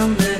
come back.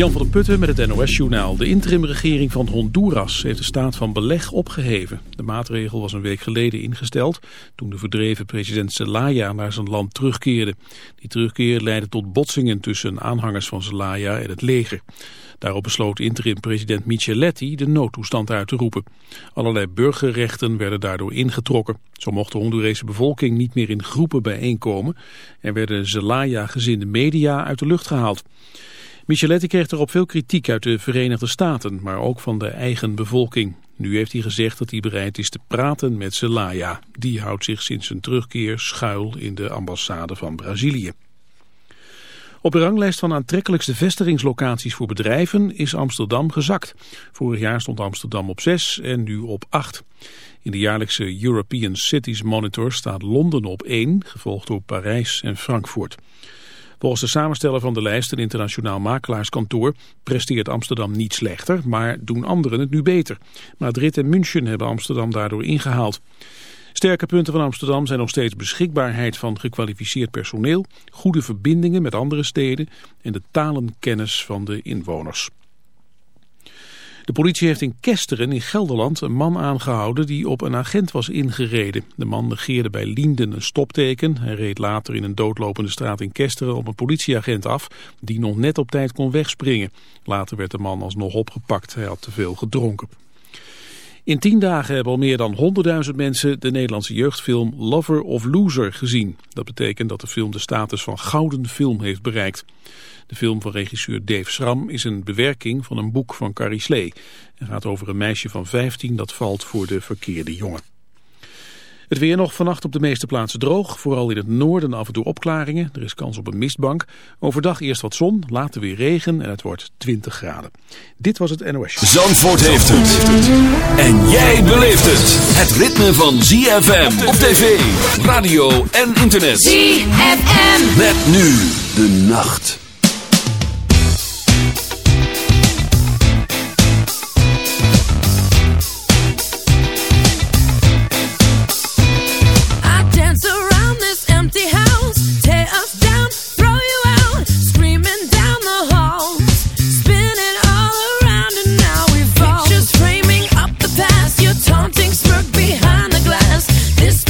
Jan van der Putten met het NOS-journaal. De interimregering van Honduras heeft de staat van beleg opgeheven. De maatregel was een week geleden ingesteld toen de verdreven president Zelaya naar zijn land terugkeerde. Die terugkeer leidde tot botsingen tussen aanhangers van Zelaya en het leger. Daarop besloot interim-president Micheletti de noodtoestand uit te roepen. Allerlei burgerrechten werden daardoor ingetrokken. Zo mocht de Hondurese bevolking niet meer in groepen bijeenkomen en werden Zelaya-gezinde media uit de lucht gehaald. Micheletti kreeg erop veel kritiek uit de Verenigde Staten, maar ook van de eigen bevolking. Nu heeft hij gezegd dat hij bereid is te praten met Zelaya. Die houdt zich sinds zijn terugkeer schuil in de ambassade van Brazilië. Op de ranglijst van aantrekkelijkste vestigingslocaties voor bedrijven is Amsterdam gezakt. Vorig jaar stond Amsterdam op 6 en nu op 8. In de jaarlijkse European Cities Monitor staat Londen op 1, gevolgd door Parijs en Frankfurt. Volgens de samensteller van de lijst, een internationaal makelaarskantoor, presteert Amsterdam niet slechter, maar doen anderen het nu beter. Madrid en München hebben Amsterdam daardoor ingehaald. Sterke punten van Amsterdam zijn nog steeds beschikbaarheid van gekwalificeerd personeel, goede verbindingen met andere steden en de talenkennis van de inwoners. De politie heeft in Kesteren in Gelderland een man aangehouden die op een agent was ingereden. De man negeerde bij Lienden een stopteken. Hij reed later in een doodlopende straat in Kesteren op een politieagent af die nog net op tijd kon wegspringen. Later werd de man alsnog opgepakt. Hij had te veel gedronken. In tien dagen hebben al meer dan 100.000 mensen de Nederlandse jeugdfilm Lover of Loser gezien. Dat betekent dat de film de status van gouden film heeft bereikt. De film van regisseur Dave Schram is een bewerking van een boek van Carrie Slee. en gaat over een meisje van 15 dat valt voor de verkeerde jongen. Het weer nog vannacht op de meeste plaatsen droog. Vooral in het noorden af en toe opklaringen. Er is kans op een mistbank. Overdag eerst wat zon, later weer regen en het wordt 20 graden. Dit was het NOS. Zandvoort heeft het. En jij beleeft het. Het ritme van ZFM op tv, radio en internet. ZFM. Met nu de nacht. your taunting smirk behind the glass. This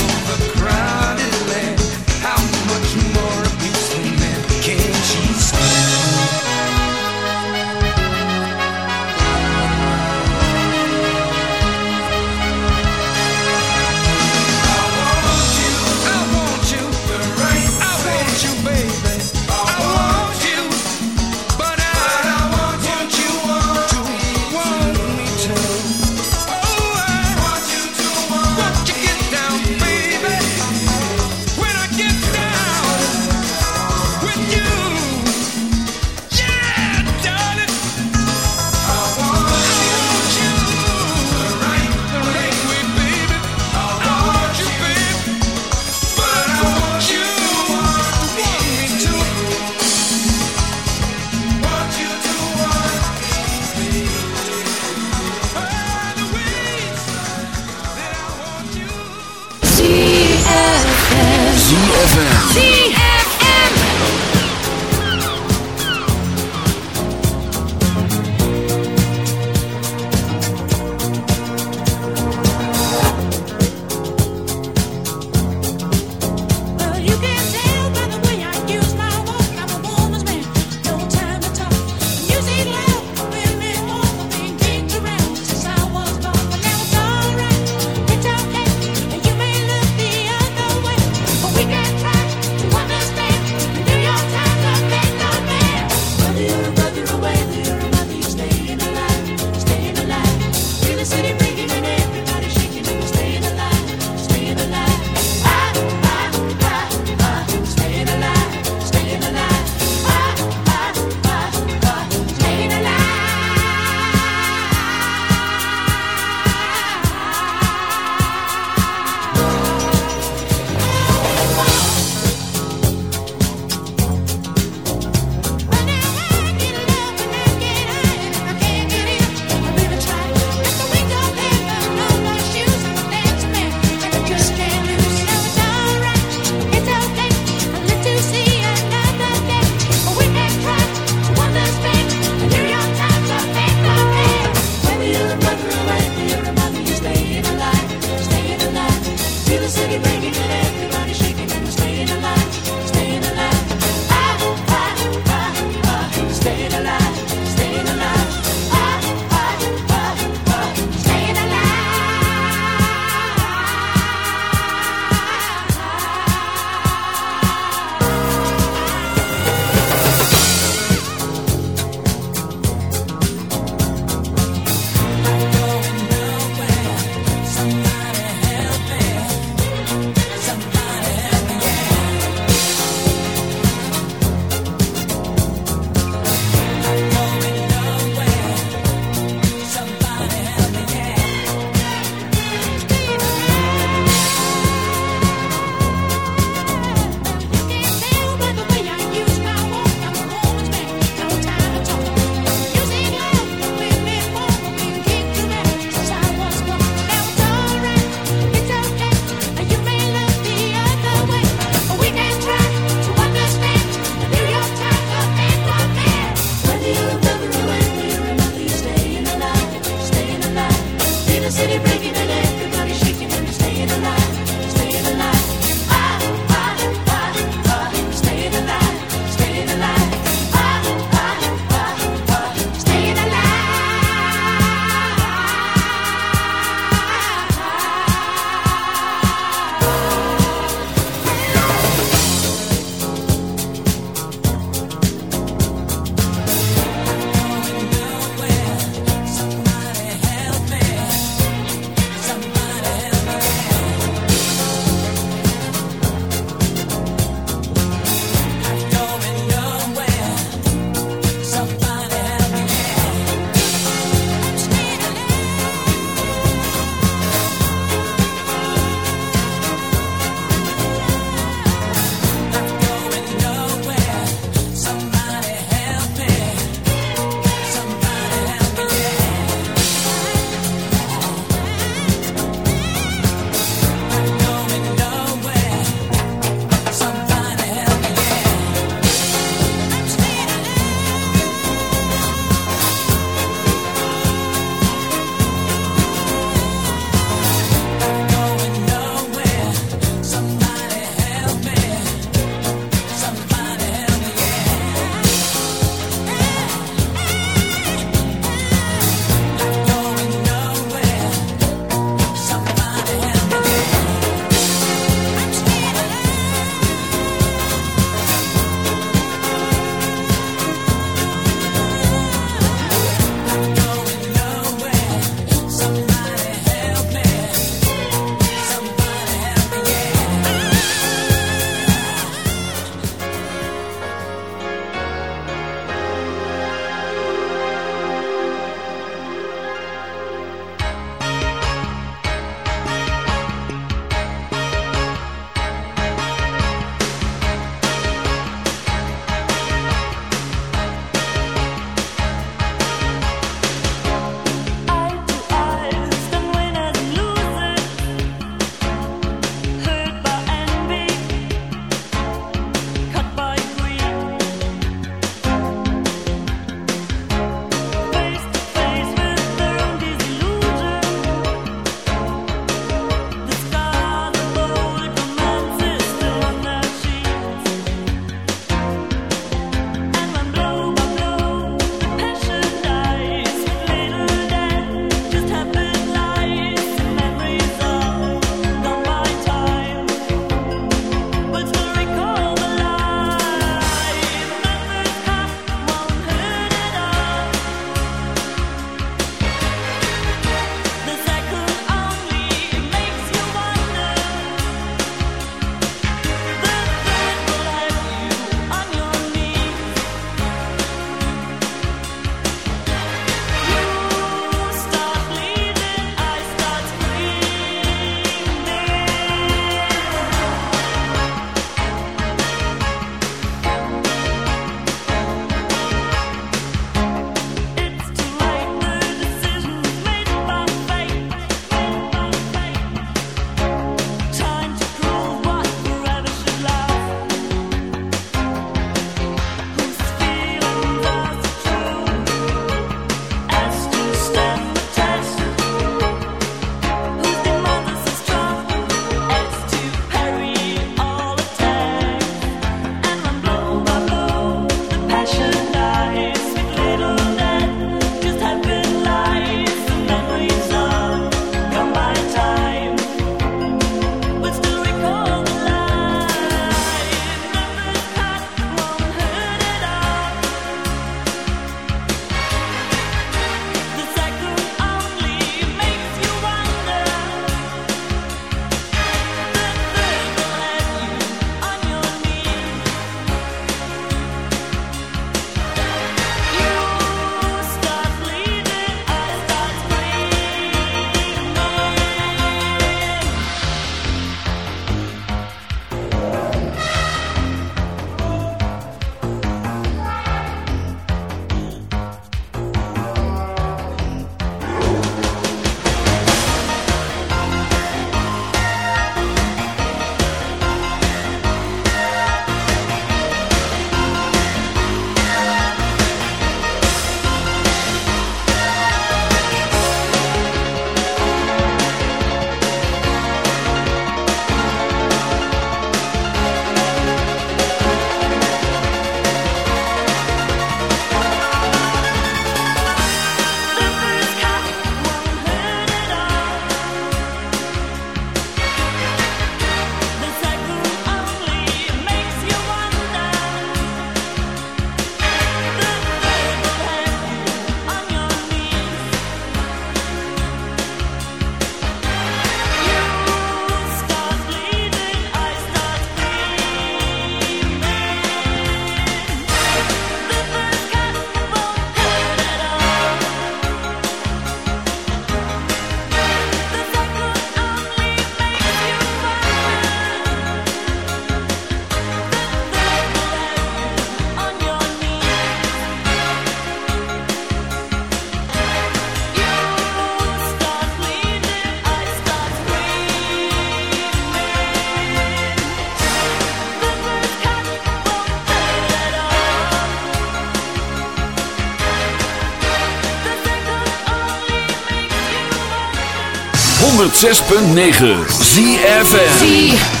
106.9 ZFM.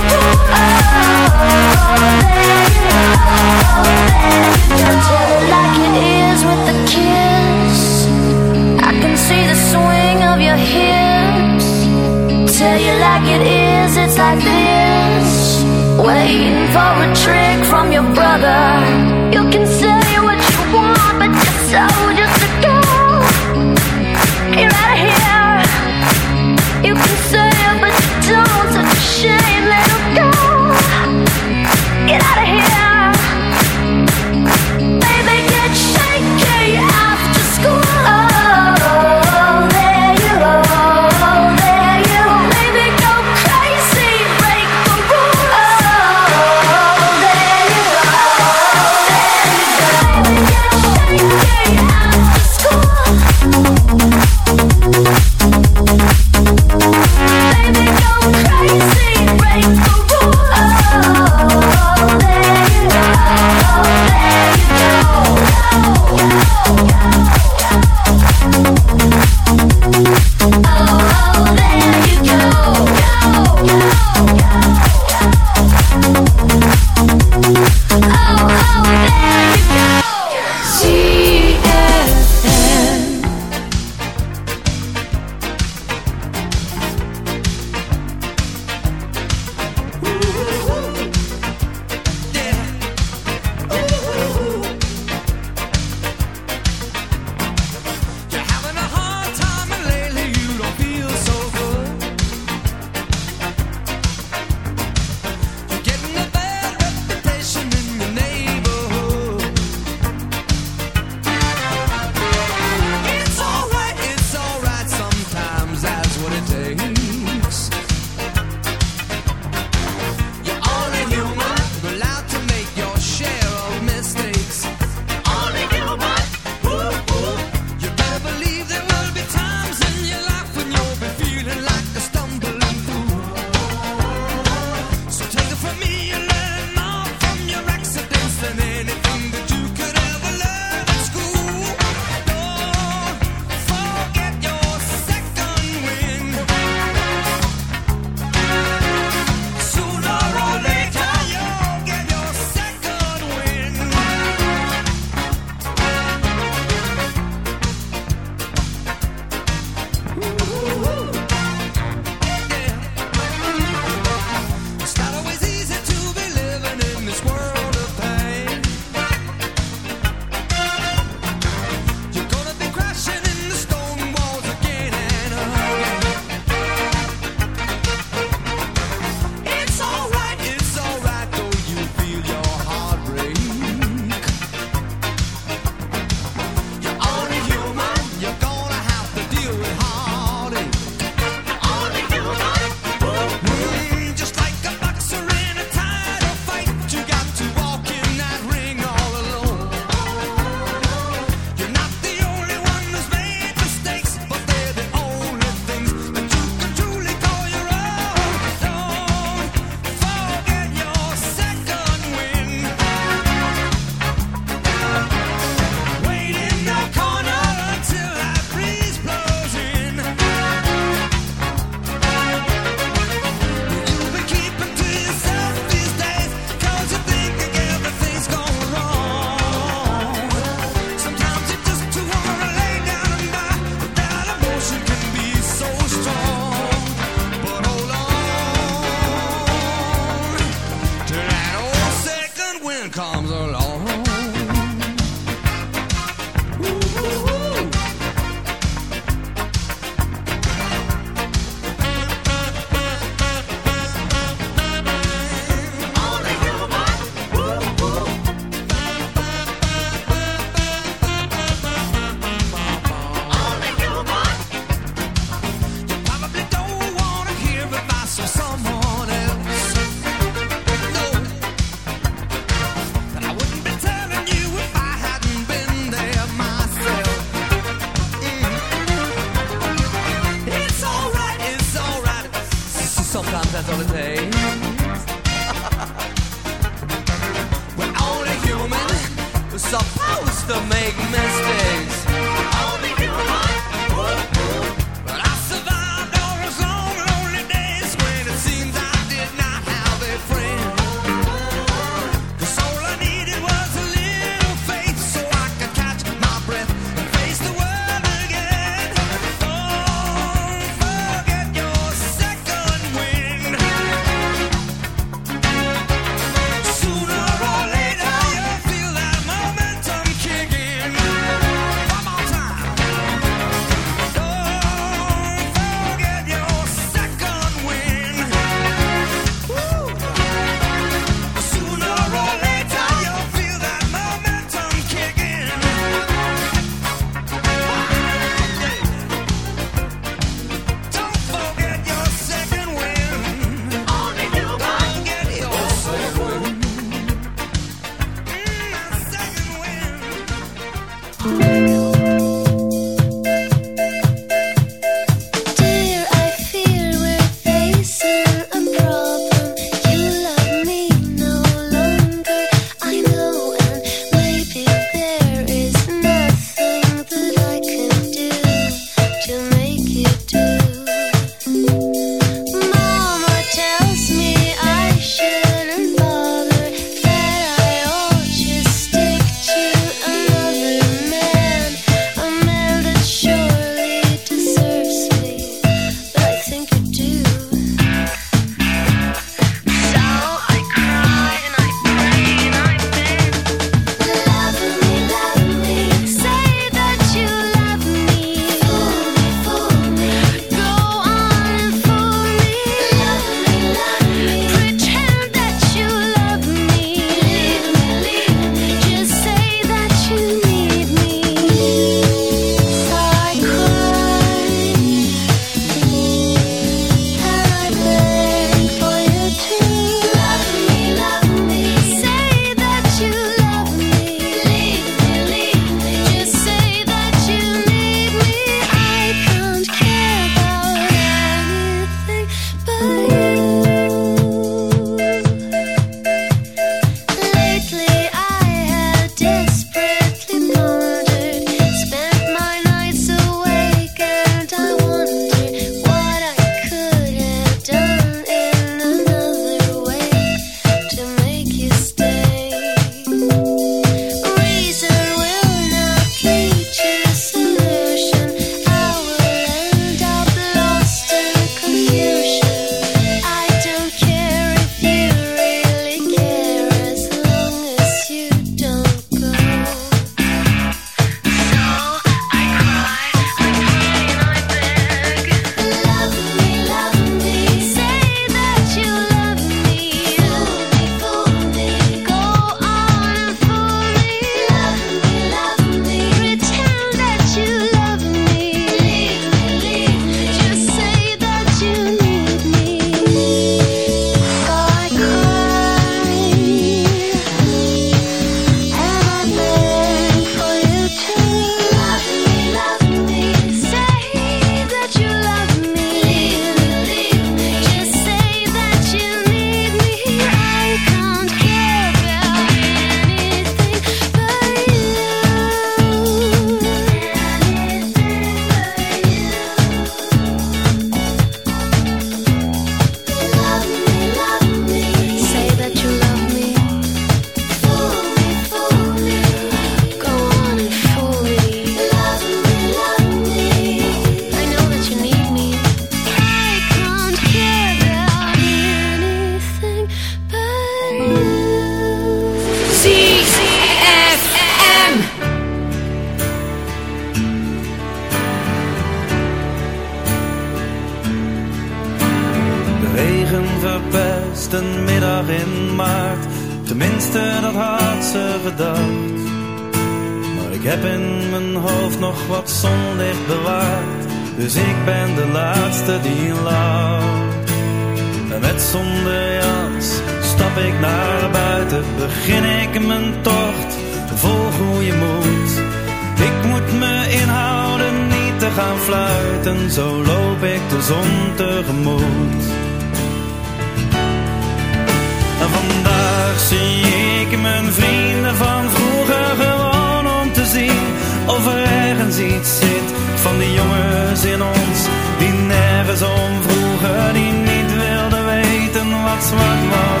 En vandaag zie ik mijn vrienden van vroeger gewoon om te zien of er ergens iets zit van die jongens in ons die nergens om vroegen, die niet wilden weten wat zwart was.